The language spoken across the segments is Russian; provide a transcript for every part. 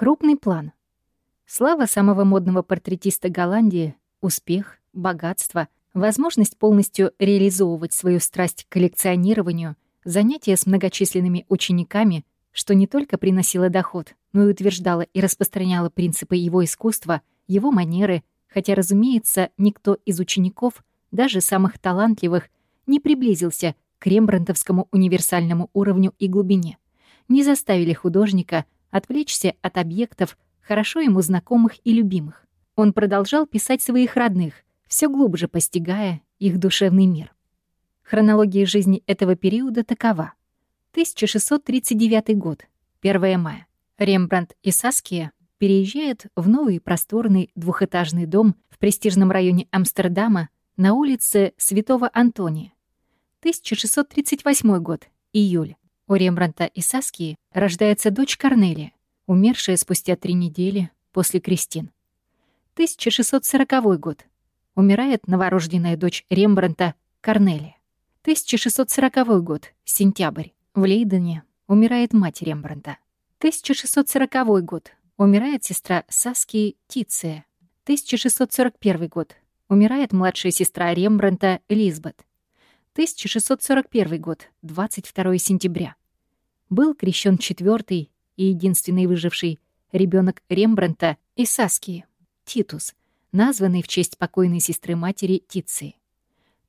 Крупный план. Слава самого модного портретиста Голландии, успех, богатство, возможность полностью реализовывать свою страсть к коллекционированию, занятия с многочисленными учениками, что не только приносило доход, но и утверждало и распространяло принципы его искусства, его манеры, хотя, разумеется, никто из учеников, даже самых талантливых, не приблизился к рембрандтовскому универсальному уровню и глубине, не заставили художника отвлечься от объектов, хорошо ему знакомых и любимых. Он продолжал писать своих родных, все глубже постигая их душевный мир. Хронология жизни этого периода такова. 1639 год, 1 мая. Рембрандт и Саския переезжают в новый просторный двухэтажный дом в престижном районе Амстердама на улице Святого Антония. 1638 год, июль. У Рембранта и Саскии рождается дочь Корнелия, умершая спустя три недели после крестин. 1640 год. Умирает новорожденная дочь Рембранта Корнелия. 1640 год, сентябрь. В Лейдене умирает мать Рембранта. 1640 год. Умирает сестра Саски Тиция. 1641 год. Умирает младшая сестра Рембранта Лизбет. 1641 год, 22 сентября. Был крещен четвертый и единственный выживший ребенок Рембранта и Саски, Титус, названный в честь покойной сестры матери Тиции.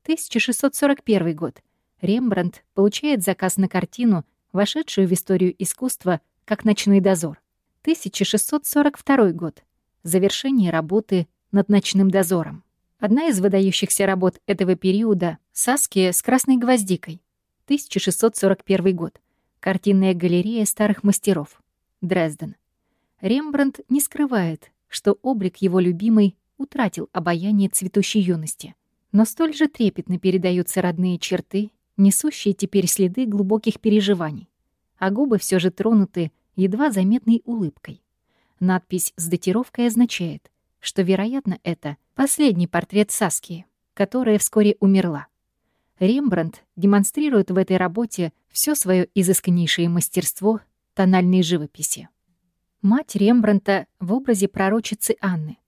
1641 год. Рембрандт получает заказ на картину, вошедшую в историю искусства как «Ночной дозор». 1642 год. Завершение работы над «Ночным дозором». Одна из выдающихся работ этого периода — «Саския с красной гвоздикой», 1641 год. Картинная галерея старых мастеров. Дрезден. Рембрандт не скрывает, что облик его любимой утратил обаяние цветущей юности. Но столь же трепетно передаются родные черты, несущие теперь следы глубоких переживаний. А губы все же тронуты едва заметной улыбкой. Надпись с датировкой означает, что, вероятно, это последний портрет Саски, которая вскоре умерла. Рембрандт демонстрирует в этой работе все свое изысканнейшее мастерство тональной живописи. Мать Рембрандта в образе пророчицы Анны.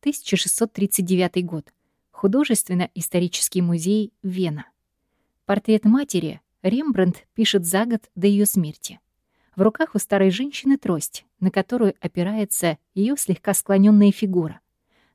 1639 год. Художественно-исторический музей Вена. Портрет матери Рембрандт пишет за год до ее смерти. В руках у старой женщины трость, на которую опирается ее слегка склоненная фигура.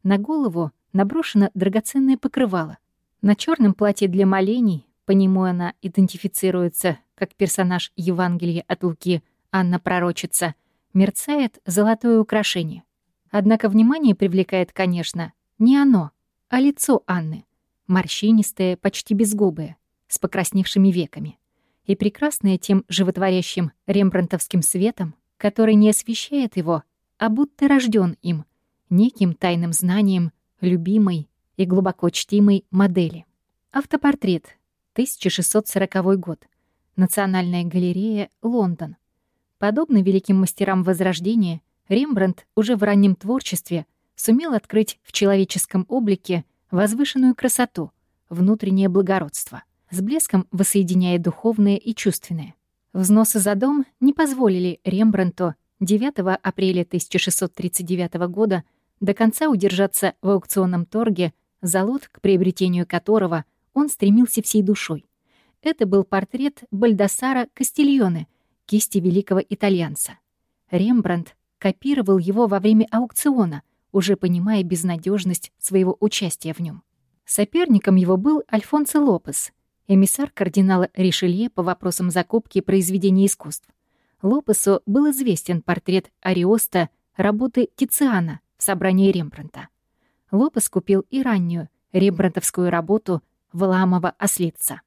На голову наброшено драгоценное покрывало, на черном платье для молений, по нему она идентифицируется как персонаж Евангелия от Луки Анна Пророчица, мерцает золотое украшение. Однако внимание привлекает, конечно, не оно, а лицо Анны, морщинистое, почти безгубое, с покрасневшими веками, и прекрасное тем животворящим рембрандтовским светом, который не освещает его, а будто рожден им, неким тайным знанием любимой и глубоко чтимой модели. Автопортрет. 1640 год. Национальная галерея, Лондон. Подобно великим мастерам Возрождения, Рембрандт уже в раннем творчестве сумел открыть в человеческом облике возвышенную красоту, внутреннее благородство, с блеском воссоединяя духовное и чувственное. Взносы за дом не позволили Рембрандту 9 апреля 1639 года до конца удержаться в аукционном торге залот, к приобретению которого он стремился всей душой. Это был портрет Бальдасара Кастильоне, кисти великого итальянца. Рембрандт копировал его во время аукциона, уже понимая безнадежность своего участия в нем. Соперником его был Альфонсо Лопес, эмиссар кардинала Ришелье по вопросам закупки произведений искусств. Лопесу был известен портрет Ариоста работы Тициана в собрании Рембрандта. Лопес купил и раннюю рембрандтовскую работу Валаамова ослица.